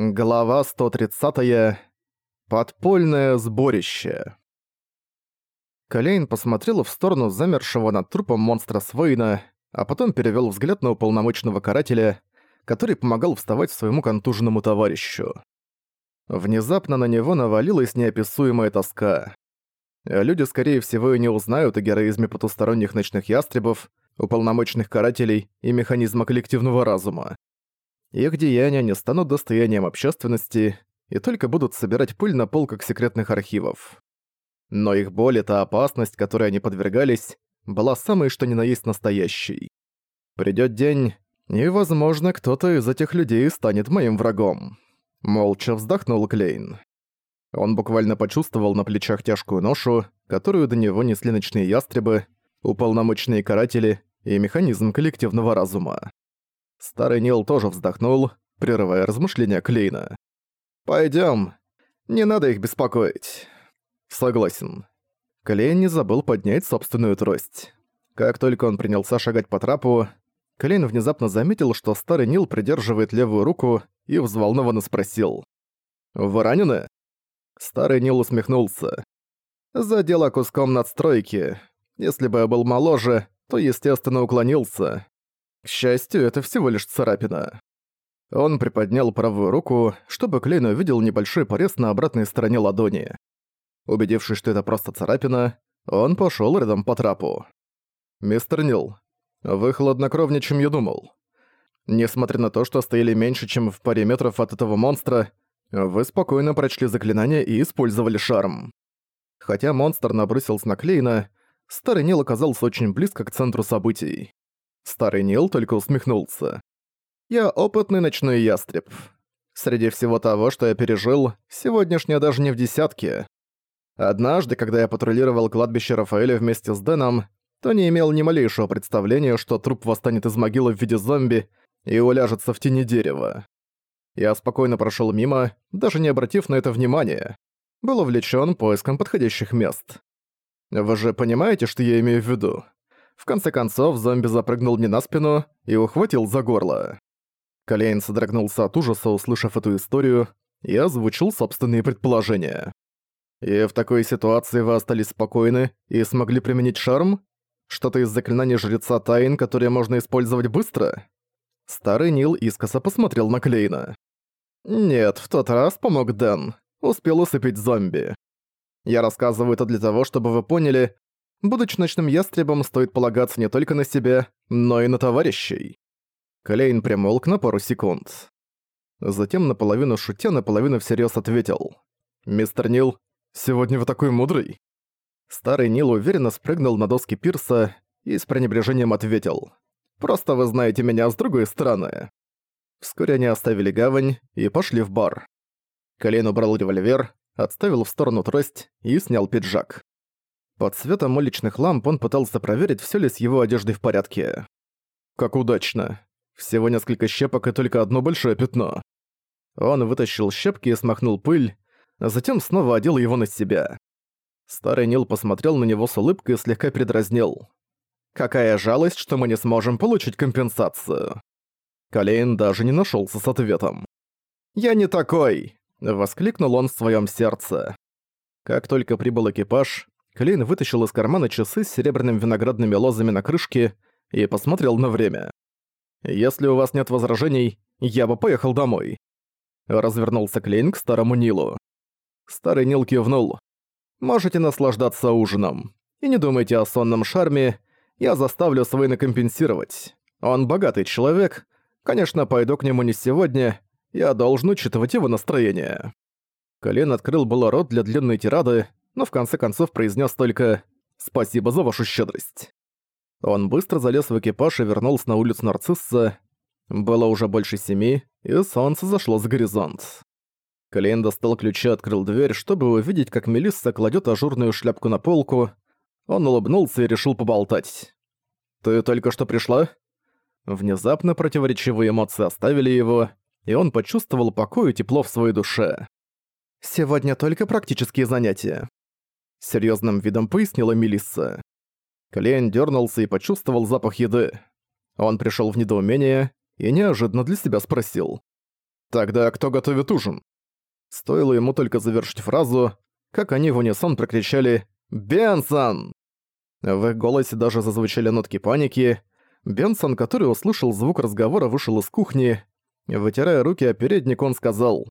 Глава 130. Подпольное сборище. Колейн посмотрел в сторону замершего над трупом монстра Свейна, а потом перевёл взгляд на уполномоченного карателя, который помогал вставать своему контуженному товарищу. Внезапно на него навалилась неописуемая тоска. Люди, скорее всего, и не узнают о героизме потусторонних ночных ястребов, уполномоченных карателей и механизма коллективного разума. Их деяния не станут достоянием общественности и только будут собирать пыль на полках секретных архивов. Но их боль — это опасность, которой они подвергались, была самой что ни на есть настоящей. Придёт день, и, возможно, кто-то из этих людей станет моим врагом. Молча вздохнул Клейн. Он буквально почувствовал на плечах тяжкую ношу, которую до него несли ночные ястребы, уполномоченные каратели и механизм коллективного разума. Старый Нил тоже вздохнул, прерывая размышления Клейна. «Пойдём. Не надо их беспокоить». «Согласен». Клейн не забыл поднять собственную трость. Как только он принялся шагать по трапу, Клейн внезапно заметил, что старый Нил придерживает левую руку и взволнованно спросил. «Вы ранены?» Старый Нил усмехнулся. «Задело куском надстройки. Если бы я был моложе, то, естественно, уклонился. К счастью, это всего лишь царапина. Он приподнял правую руку, чтобы Клейн увидел небольшой порез на обратной стороне ладони. Убедившись, что это просто царапина, он пошёл рядом по трапу. «Мистер Нил, вы хладнокровнее, чем я думал. Несмотря на то, что стояли меньше, чем в паре метров от этого монстра, вы спокойно прочли заклинание и использовали шарм. Хотя монстр набросился на Клейна, старый Нил оказался очень близко к центру событий. Старый Нил только усмехнулся. «Я опытный ночной ястреб. Среди всего того, что я пережил, сегодняшнее даже не в десятке. Однажды, когда я патрулировал кладбище Рафаэля вместе с Дэном, то не имел ни малейшего представления, что труп восстанет из могилы в виде зомби и уляжется в тени дерева. Я спокойно прошел мимо, даже не обратив на это внимания. Был увлечен поиском подходящих мест. Вы же понимаете, что я имею в виду? В конце концов, зомби запрыгнул мне на спину и ухватил за горло. Колейн содрогнулся от ужаса, услышав эту историю, и озвучил собственные предположения. «И в такой ситуации вы остались спокойны и смогли применить шарм? Что-то из заклинаний Жреца Тайн, которые можно использовать быстро?» Старый Нил искоса посмотрел на Клейна. «Нет, в тот раз помог Дэн. Успел усыпить зомби. Я рассказываю это для того, чтобы вы поняли, Будучи ночным ястребом, стоит полагаться не только на себя, но и на товарищей. Клейн примолк на пару секунд. Затем наполовину шутя, наполовину всерьез ответил. «Мистер Нил, сегодня вы такой мудрый?» Старый Нил уверенно спрыгнул на доски пирса и с пренебрежением ответил. «Просто вы знаете меня с другой стороны». Вскоре они оставили гавань и пошли в бар. Колейн убрал револьвер, отставил в сторону трость и снял пиджак. Под светом уличных ламп он пытался проверить, все ли с его одеждой в порядке. Как удачно. Всего несколько щепок и только одно большое пятно. Он вытащил щепки и смахнул пыль, а затем снова одел его на себя. Старый Нил посмотрел на него с улыбкой и слегка предразнил. «Какая жалость, что мы не сможем получить компенсацию!» Калейн даже не нашелся с ответом. «Я не такой!» — воскликнул он в своем сердце. Как только прибыл экипаж, Клейн вытащил из кармана часы с серебряными виноградными лозами на крышке и посмотрел на время. «Если у вас нет возражений, я бы поехал домой». Развернулся Клейн к старому Нилу. Старый Нил кивнул. «Можете наслаждаться ужином. И не думайте о сонном шарме, я заставлю Свейна компенсировать. Он богатый человек. Конечно, пойду к нему не сегодня, я должен учитывать его настроение». Колен открыл было рот для длинной тирады, но в конце концов произнес только «Спасибо за вашу щедрость». Он быстро залез в экипаж и вернулся на улицу Нарцисса. Было уже больше семи, и солнце зашло за горизонт. Клейн достал ключи и открыл дверь, чтобы увидеть, как Мелисса кладет ажурную шляпку на полку. Он улыбнулся и решил поболтать. «Ты только что пришла?» Внезапно противоречивые эмоции оставили его, и он почувствовал покой и тепло в своей душе. «Сегодня только практические занятия. Серьезным видом пояснила Мелисса. Клейн дернулся и почувствовал запах еды. Он пришел в недоумение и неожиданно для себя спросил. «Тогда кто готовит ужин?» Стоило ему только завершить фразу, как они в унисон прокричали «Бенсон!». В их голосе даже зазвучали нотки паники. Бенсон, который услышал звук разговора, вышел из кухни. Вытирая руки о передник, он сказал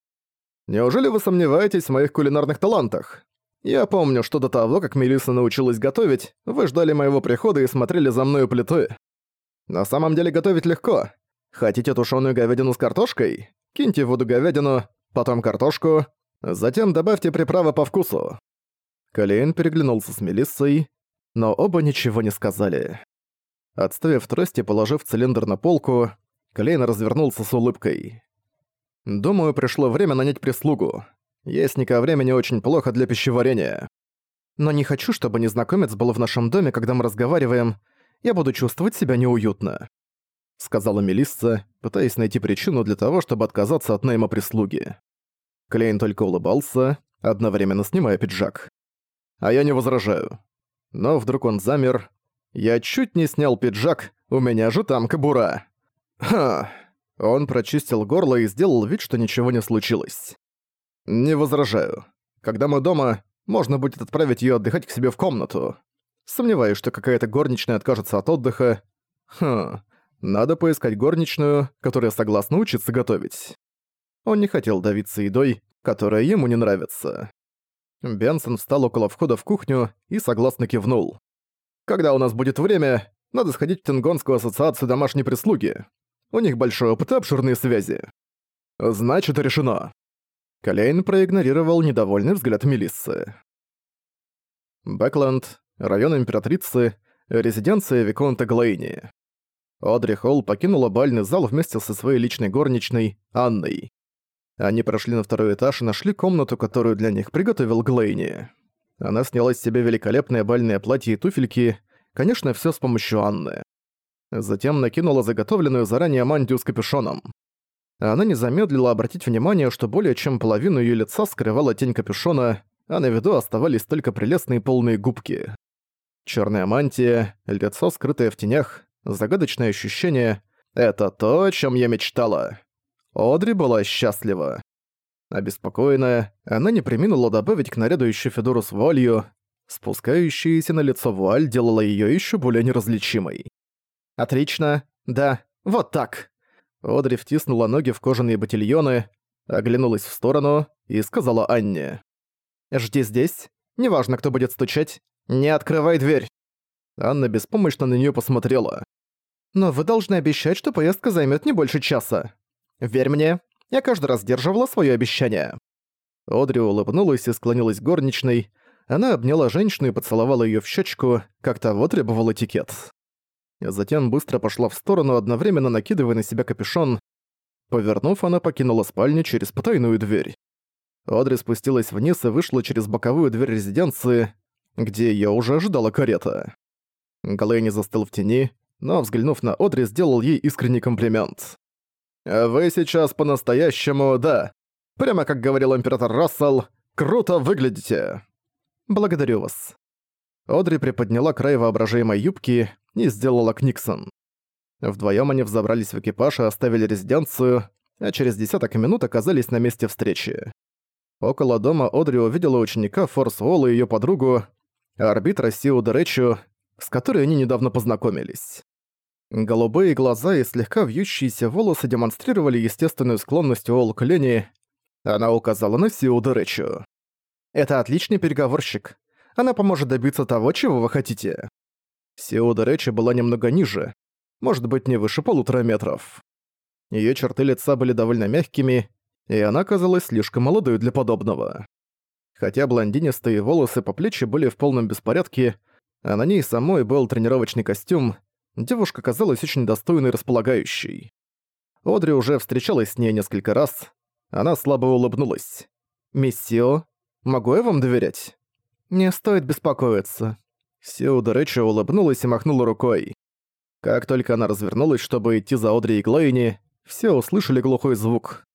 «Неужели вы сомневаетесь в моих кулинарных талантах? Я помню, что до того, как Мелисса научилась готовить, вы ждали моего прихода и смотрели за мной у плиты. На самом деле готовить легко. Хотите тушеную говядину с картошкой? Киньте в воду говядину, потом картошку, затем добавьте приправы по вкусу». Калейн переглянулся с Мелиссой, но оба ничего не сказали. Отставив трость и положив цилиндр на полку, Калейн развернулся с улыбкой. «Думаю, пришло время нанять прислугу. Ясника времени очень плохо для пищеварения. Но не хочу, чтобы незнакомец был в нашем доме, когда мы разговариваем. Я буду чувствовать себя неуютно», — сказала Мелисса, пытаясь найти причину для того, чтобы отказаться от найма прислуги. Клейн только улыбался, одновременно снимая пиджак. «А я не возражаю». Но вдруг он замер. «Я чуть не снял пиджак, у меня же там кобура». «Ха!» Он прочистил горло и сделал вид, что ничего не случилось. «Не возражаю. Когда мы дома, можно будет отправить её отдыхать к себе в комнату. Сомневаюсь, что какая-то горничная откажется от отдыха. Хм, надо поискать горничную, которая согласна учиться готовить». Он не хотел давиться едой, которая ему не нравится. Бенсон встал около входа в кухню и согласно кивнул. «Когда у нас будет время, надо сходить в Тенгонскую ассоциацию домашней прислуги. У них большой опыт и обширные связи. Значит, решено. Калейн проигнорировал недовольный взгляд Мелиссы. Бэкленд, район Императрицы, резиденция Виконта Глейни. Одри Холл покинула бальный зал вместе со своей личной горничной, Анной. Они прошли на второй этаж и нашли комнату, которую для них приготовил Глейни. Она сняла с себя великолепное бальное платье и туфельки, конечно, все с помощью Анны. Затем накинула заготовленную заранее мантию с капюшоном. Она не замедлила обратить внимание, что более чем половину ее лица скрывала тень капюшона, а на виду оставались только прелестные полные губки. Черная мантия, лицо, скрытое в тенях, загадочное ощущение — это то, о чем я мечтала. Одри была счастлива. Обеспокоенная, она не приминула добавить к наряду еще Федору с вуалью. Спускающаяся на лицо вуаль делала ее еще более неразличимой. «Отлично. Да, вот так». Одри втиснула ноги в кожаные ботильоны, оглянулась в сторону и сказала Анне. «Жди здесь. Неважно, кто будет стучать. Не открывай дверь». Анна беспомощно на нее посмотрела. «Но вы должны обещать, что поездка займет не больше часа. Верь мне, я каждый раз сдерживала свое обещание». Одри улыбнулась и склонилась горничной. Она обняла женщину и поцеловала ее в щечку, как того требовал этикет. Затем быстро пошла в сторону, одновременно накидывая на себя капюшон. Повернув, она покинула спальню через потайную дверь. Одри спустилась вниз и вышла через боковую дверь резиденции, где её уже ожидала карета. Галейни застыл в тени, но, взглянув на Одри, сделал ей искренний комплимент. «Вы сейчас по-настоящему, да, прямо как говорил император Рассел, круто выглядите!» «Благодарю вас». Одри приподняла край воображаемой юбки и сделала Книксон. Вдвоем они взобрались в экипаж и оставили резиденцию, а через десяток минут оказались на месте встречи. Около дома Одри увидела ученика Форс Уолл и её подругу, арбитра Сиу Деречу, с которой они недавно познакомились. Голубые глаза и слегка вьющиеся волосы демонстрировали естественную склонность Уолл к лени. Она указала на Сиу Деречу. «Это отличный переговорщик она поможет добиться того, чего вы хотите. Сиода Речи была немного ниже, может быть, не выше полутора метров. Её черты лица были довольно мягкими, и она казалась слишком молодой для подобного. Хотя блондинистые волосы по плечи были в полном беспорядке, а на ней самой был тренировочный костюм, девушка казалась очень достойной и располагающей. Одри уже встречалась с ней несколько раз, она слабо улыбнулась. «Миссио, могу я вам доверять?» «Не стоит беспокоиться». Сеуда Рэча улыбнулась и махнула рукой. Как только она развернулась, чтобы идти за Одри и Глейни, все услышали глухой звук.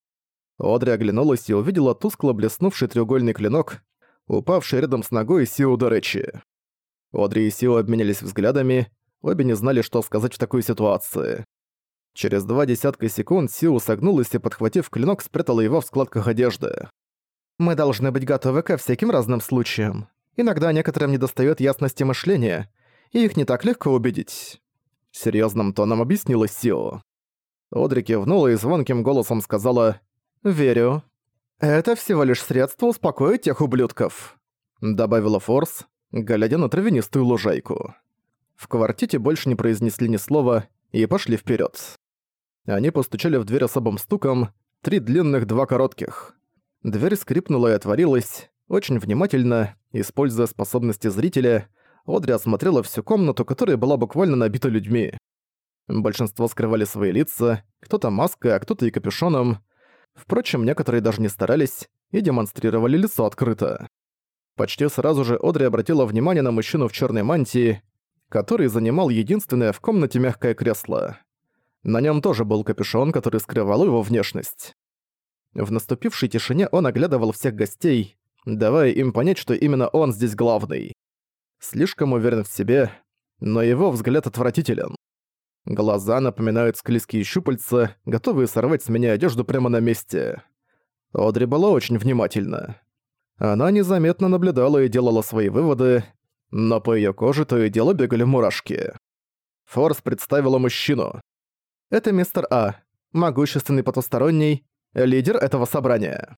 Одри оглянулась и увидела тускло блеснувший треугольный клинок, упавший рядом с ногой Сиуда Рэчи. Одри и Сио обменялись взглядами, обе не знали, что сказать в такой ситуации. Через два десятка секунд Сиу согнулась и, подхватив клинок, спрятала его в складках одежды. «Мы должны быть готовы ко всяким разным случаям. Иногда некоторым недостаёт ясности мышления, и их не так легко убедить», — серьёзным тоном объяснила Сио. Одри кивнула и звонким голосом сказала «Верю». «Это всего лишь средство успокоить тех ублюдков», — добавила Форс, глядя на травянистую лужайку. В квартете больше не произнесли ни слова и пошли вперед. Они постучали в дверь особым стуком, три длинных, два коротких. Дверь скрипнула и отворилась, очень внимательно, используя способности зрителя, Одри осмотрела всю комнату, которая была буквально набита людьми. Большинство скрывали свои лица, кто-то маской, а кто-то и капюшоном. Впрочем, некоторые даже не старались и демонстрировали лицо открыто. Почти сразу же Одри обратила внимание на мужчину в черной мантии, который занимал единственное в комнате мягкое кресло. На нем тоже был капюшон, который скрывал его внешность. В наступившей тишине он оглядывал всех гостей, давая им понять, что именно он здесь главный. Слишком уверен в себе, но его взгляд отвратителен. Глаза напоминают склизкие щупальца, готовые сорвать с меня одежду прямо на месте. Одри была очень внимательна. Она незаметно наблюдала и делала свои выводы, но по её коже то и дело бегали мурашки. Форс представила мужчину. «Это мистер А, могущественный потусторонний, лидер этого собрания».